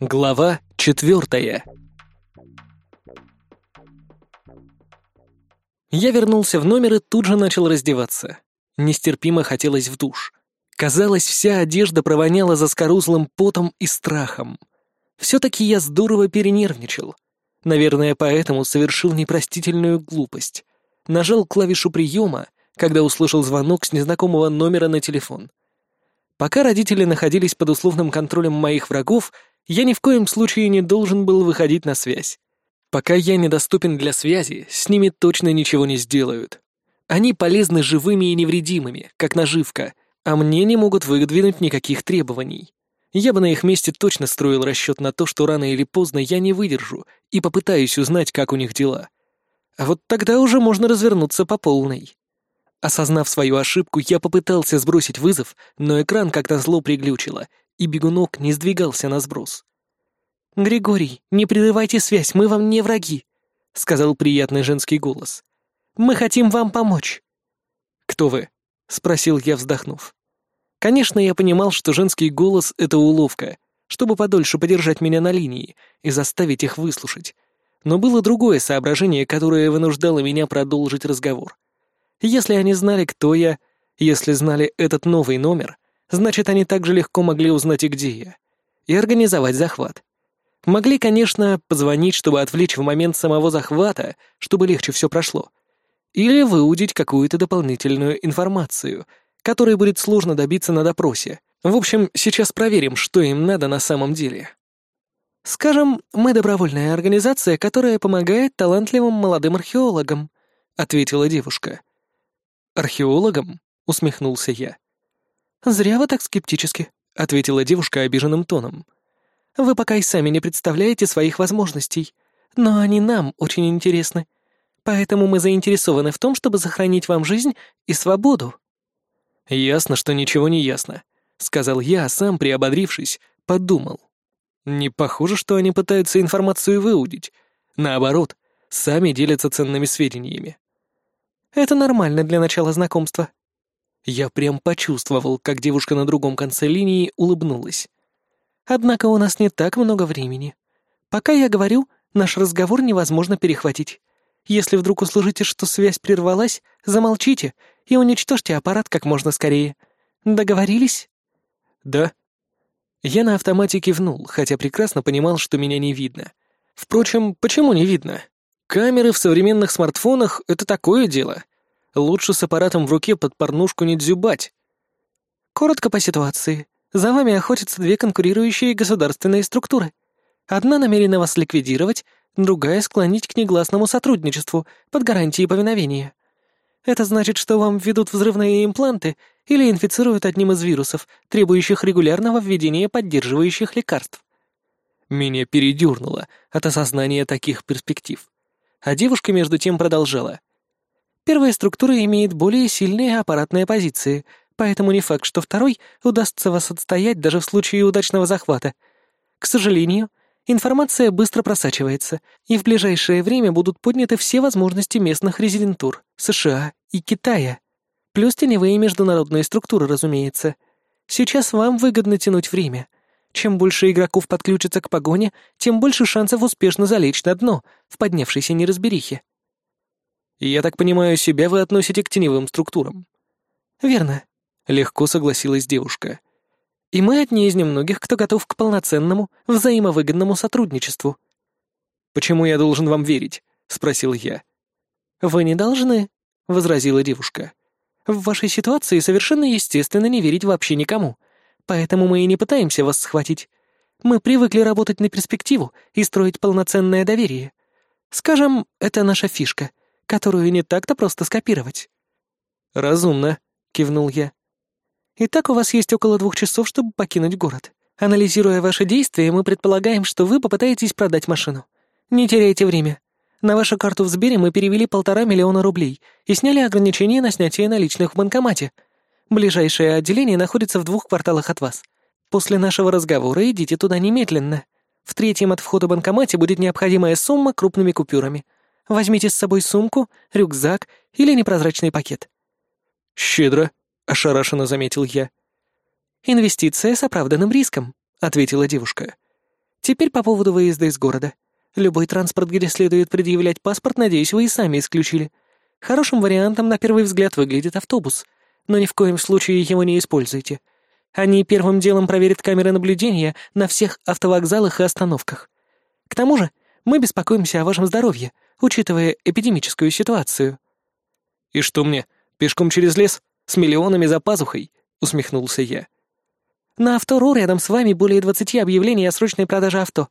Глава четвертая. Я вернулся в номер и тут же начал раздеваться. Нестерпимо хотелось в душ. Казалось, вся одежда провоняла заскорузлым потом и страхом. Все-таки я здорово перенервничал. Наверное, поэтому совершил непростительную глупость. Нажал клавишу приема, когда услышал звонок с незнакомого номера на телефон. Пока родители находились под условным контролем моих врагов, я ни в коем случае не должен был выходить на связь. Пока я недоступен для связи, с ними точно ничего не сделают. Они полезны живыми и невредимыми, как наживка, а мне не могут выдвинуть никаких требований. Я бы на их месте точно строил расчет на то, что рано или поздно я не выдержу и попытаюсь узнать, как у них дела. А вот тогда уже можно развернуться по полной. Осознав свою ошибку, я попытался сбросить вызов, но экран как назло приглючило, и бегунок не сдвигался на сброс. «Григорий, не прерывайте связь, мы вам не враги», — сказал приятный женский голос. «Мы хотим вам помочь». «Кто вы?» — спросил я, вздохнув. Конечно, я понимал, что женский голос — это уловка, чтобы подольше подержать меня на линии и заставить их выслушать. Но было другое соображение, которое вынуждало меня продолжить разговор. Если они знали, кто я, если знали этот новый номер, значит, они также легко могли узнать и где я. И организовать захват. Могли, конечно, позвонить, чтобы отвлечь в момент самого захвата, чтобы легче все прошло. Или выудить какую-то дополнительную информацию, которой будет сложно добиться на допросе. В общем, сейчас проверим, что им надо на самом деле. «Скажем, мы добровольная организация, которая помогает талантливым молодым археологам», — ответила девушка. «Археологам?» — усмехнулся я. «Зря вы так скептически», — ответила девушка обиженным тоном. Вы пока и сами не представляете своих возможностей, но они нам очень интересны. Поэтому мы заинтересованы в том, чтобы сохранить вам жизнь и свободу». «Ясно, что ничего не ясно», — сказал я, а сам, приободрившись, подумал. «Не похоже, что они пытаются информацию выудить. Наоборот, сами делятся ценными сведениями». «Это нормально для начала знакомства». Я прям почувствовал, как девушка на другом конце линии улыбнулась. Однако у нас не так много времени. Пока я говорю, наш разговор невозможно перехватить. Если вдруг услышите, что связь прервалась, замолчите и уничтожьте аппарат как можно скорее. Договорились? Да. Я на автомате кивнул, хотя прекрасно понимал, что меня не видно. Впрочем, почему не видно? Камеры в современных смартфонах — это такое дело. Лучше с аппаратом в руке под порнушку не дзюбать. Коротко по ситуации. За вами охотятся две конкурирующие государственные структуры. Одна намерена вас ликвидировать, другая — склонить к негласному сотрудничеству под гарантией повиновения. Это значит, что вам введут взрывные импланты или инфицируют одним из вирусов, требующих регулярного введения поддерживающих лекарств. Меня передернуло от осознания таких перспектив. А девушка между тем продолжала. Первая структура имеет более сильные аппаратные позиции — поэтому не факт, что второй удастся вас отстоять даже в случае удачного захвата. К сожалению, информация быстро просачивается, и в ближайшее время будут подняты все возможности местных резидентур США и Китая. Плюс теневые международные структуры, разумеется. Сейчас вам выгодно тянуть время. Чем больше игроков подключится к погоне, тем больше шансов успешно залечь на дно в поднявшейся неразберихе. «Я так понимаю, себя вы относите к теневым структурам?» «Верно. — легко согласилась девушка. «И мы одни из немногих, кто готов к полноценному, взаимовыгодному сотрудничеству». «Почему я должен вам верить?» — спросил я. «Вы не должны», — возразила девушка. «В вашей ситуации совершенно естественно не верить вообще никому, поэтому мы и не пытаемся вас схватить. Мы привыкли работать на перспективу и строить полноценное доверие. Скажем, это наша фишка, которую не так-то просто скопировать». «Разумно», — кивнул я. Итак, у вас есть около двух часов, чтобы покинуть город. Анализируя ваши действия, мы предполагаем, что вы попытаетесь продать машину. Не теряйте время. На вашу карту в Сбере мы перевели полтора миллиона рублей и сняли ограничение на снятие наличных в банкомате. Ближайшее отделение находится в двух кварталах от вас. После нашего разговора идите туда немедленно. В третьем от входа банкомате будет необходимая сумма крупными купюрами. Возьмите с собой сумку, рюкзак или непрозрачный пакет. «Щедро», — ошарашенно заметил я. «Инвестиция с оправданным риском», — ответила девушка. «Теперь по поводу выезда из города. Любой транспорт, где следует предъявлять паспорт, надеюсь, вы и сами исключили. Хорошим вариантом на первый взгляд выглядит автобус, но ни в коем случае его не используйте. Они первым делом проверят камеры наблюдения на всех автовокзалах и остановках. К тому же мы беспокоимся о вашем здоровье, учитывая эпидемическую ситуацию». «И что мне, пешком через лес, с миллионами за пазухой?» — усмехнулся я. «На автору рядом с вами более двадцати объявлений о срочной продаже авто.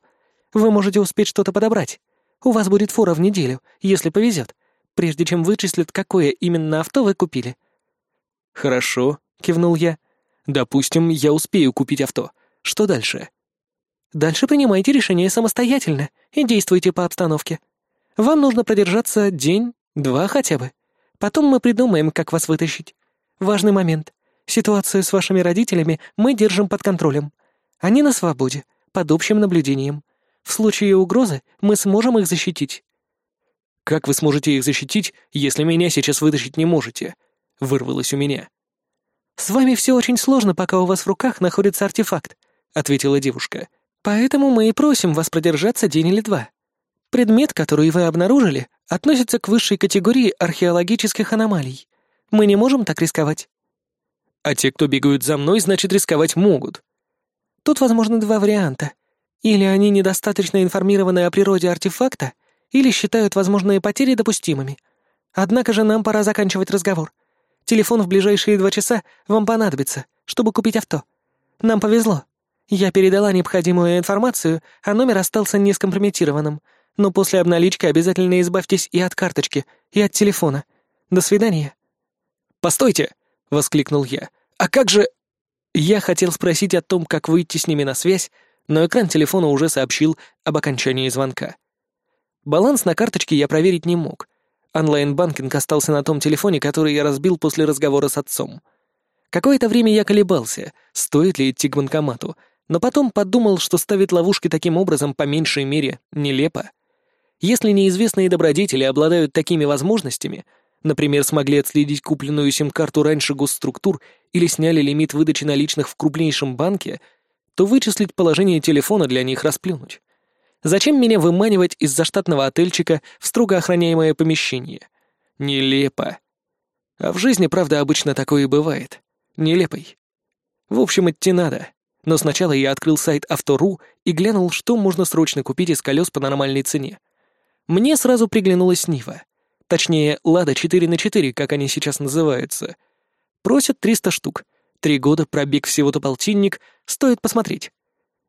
Вы можете успеть что-то подобрать. У вас будет фора в неделю, если повезет, прежде чем вычислят, какое именно авто вы купили». «Хорошо», — кивнул я. «Допустим, я успею купить авто. Что дальше?» «Дальше принимайте решение самостоятельно и действуйте по обстановке. Вам нужно продержаться день, два хотя бы. Потом мы придумаем, как вас вытащить. Важный момент. Ситуацию с вашими родителями мы держим под контролем. Они на свободе, под общим наблюдением. В случае угрозы мы сможем их защитить». «Как вы сможете их защитить, если меня сейчас вытащить не можете?» — вырвалось у меня. «С вами все очень сложно, пока у вас в руках находится артефакт», — ответила девушка. «Поэтому мы и просим вас продержаться день или два. Предмет, который вы обнаружили, относится к высшей категории археологических аномалий. Мы не можем так рисковать». «А те, кто бегают за мной, значит, рисковать могут». Тут возможно два варианта. Или они недостаточно информированы о природе артефакта, или считают возможные потери допустимыми. Однако же нам пора заканчивать разговор. Телефон в ближайшие два часа вам понадобится, чтобы купить авто. Нам повезло. Я передала необходимую информацию, а номер остался не скомпрометированным. Но после обналички обязательно избавьтесь и от карточки, и от телефона. До свидания». «Постойте!» — воскликнул я. «А как же...» Я хотел спросить о том, как выйти с ними на связь, но экран телефона уже сообщил об окончании звонка. Баланс на карточке я проверить не мог, Онлайн-банкинг остался на том телефоне, который я разбил после разговора с отцом. Какое-то время я колебался, стоит ли идти к банкомату, но потом подумал, что ставить ловушки таким образом по меньшей мере нелепо. Если неизвестные добродетели обладают такими возможностями, например, смогли отследить купленную сим-карту раньше госструктур или сняли лимит выдачи наличных в крупнейшем банке, то вычислить положение телефона для них расплюнуть. Зачем меня выманивать из заштатного отельчика в строго охраняемое помещение? Нелепо. А в жизни, правда, обычно такое и бывает. Нелепой. В общем, идти надо. Но сначала я открыл сайт Автору и глянул, что можно срочно купить из колес по нормальной цене. Мне сразу приглянулась Нива. Точнее, Лада 4 на 4, как они сейчас называются. Просят 300 штук. Три года, пробег всего-то полтинник, стоит посмотреть.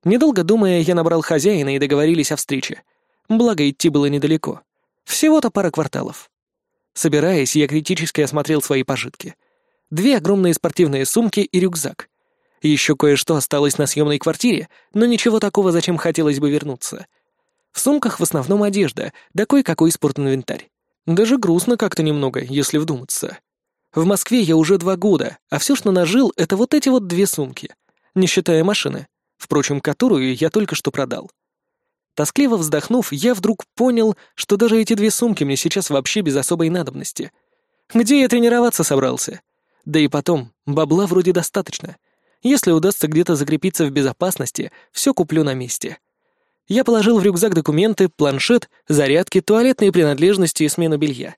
Недолго думая, я набрал хозяина и договорились о встрече. Благо, идти было недалеко. Всего-то пара кварталов. Собираясь, я критически осмотрел свои пожитки. Две огромные спортивные сумки и рюкзак. Еще кое-что осталось на съемной квартире, но ничего такого, зачем хотелось бы вернуться. В сумках в основном одежда, да кое-какой спортинвентарь. Даже грустно как-то немного, если вдуматься. В Москве я уже два года, а все, что нажил, это вот эти вот две сумки, не считая машины впрочем, которую я только что продал. Тоскливо вздохнув, я вдруг понял, что даже эти две сумки мне сейчас вообще без особой надобности. Где я тренироваться собрался? Да и потом, бабла вроде достаточно. Если удастся где-то закрепиться в безопасности, все куплю на месте. Я положил в рюкзак документы, планшет, зарядки, туалетные принадлежности и смену белья.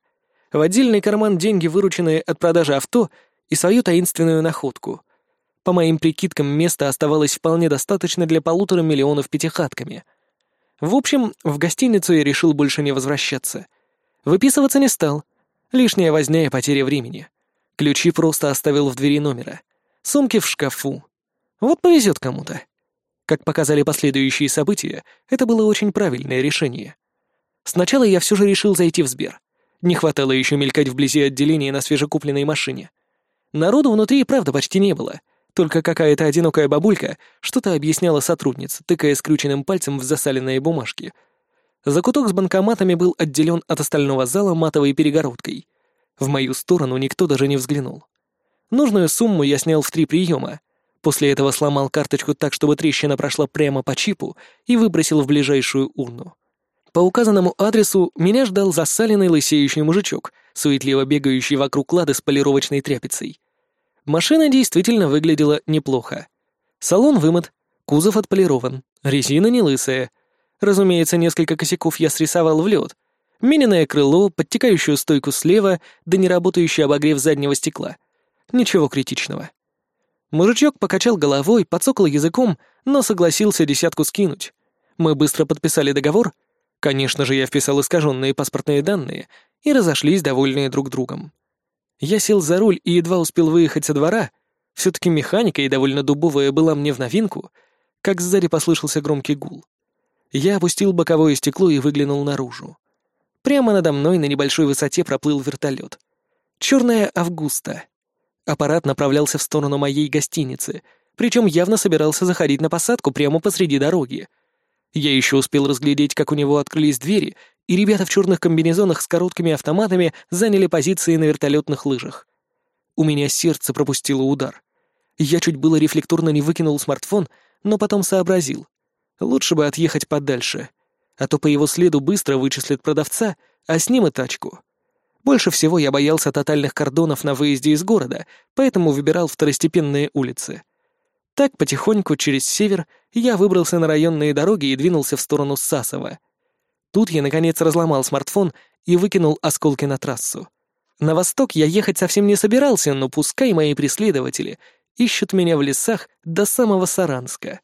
В отдельный карман деньги, вырученные от продажи авто, и свою таинственную находку. По моим прикидкам, места оставалось вполне достаточно для полутора миллионов пятихатками. В общем, в гостиницу я решил больше не возвращаться. Выписываться не стал. Лишняя возня и потеря времени. Ключи просто оставил в двери номера. Сумки в шкафу. Вот повезет кому-то. Как показали последующие события, это было очень правильное решение. Сначала я все же решил зайти в Сбер. Не хватало еще мелькать вблизи отделения на свежекупленной машине. Народу внутри и правда почти не было — только какая-то одинокая бабулька что-то объясняла сотруднице, тыкая скрюченным пальцем в засаленные бумажки. Закуток с банкоматами был отделен от остального зала матовой перегородкой. В мою сторону никто даже не взглянул. Нужную сумму я снял в три приема. После этого сломал карточку так, чтобы трещина прошла прямо по чипу и выбросил в ближайшую урну. По указанному адресу меня ждал засаленный лысеющий мужичок, суетливо бегающий вокруг лады с полировочной тряпицей. Машина действительно выглядела неплохо. Салон вымыт, кузов отполирован, резина не лысая. Разумеется, несколько косяков я срисовал в лед. Миненное крыло, подтекающую стойку слева, да неработающий обогрев заднего стекла. Ничего критичного. Мужичок покачал головой, подсокал языком, но согласился десятку скинуть. Мы быстро подписали договор. Конечно же, я вписал искаженные паспортные данные и разошлись, довольные друг другом. Я сел за руль и едва успел выехать со двора. Все-таки механика и довольно дубовая была мне в новинку, как сзади послышался громкий гул. Я опустил боковое стекло и выглянул наружу. Прямо надо мной на небольшой высоте проплыл вертолет. Черная Августа. Аппарат направлялся в сторону моей гостиницы, причем явно собирался заходить на посадку прямо посреди дороги. Я еще успел разглядеть, как у него открылись двери, и ребята в черных комбинезонах с короткими автоматами заняли позиции на вертолетных лыжах. У меня сердце пропустило удар. Я чуть было рефлекторно не выкинул смартфон, но потом сообразил. Лучше бы отъехать подальше, а то по его следу быстро вычислят продавца, а с ним и тачку. Больше всего я боялся тотальных кордонов на выезде из города, поэтому выбирал второстепенные улицы. Так, потихоньку, через север, я выбрался на районные дороги и двинулся в сторону Сасова. Тут я, наконец, разломал смартфон и выкинул осколки на трассу. На восток я ехать совсем не собирался, но пускай мои преследователи ищут меня в лесах до самого Саранска.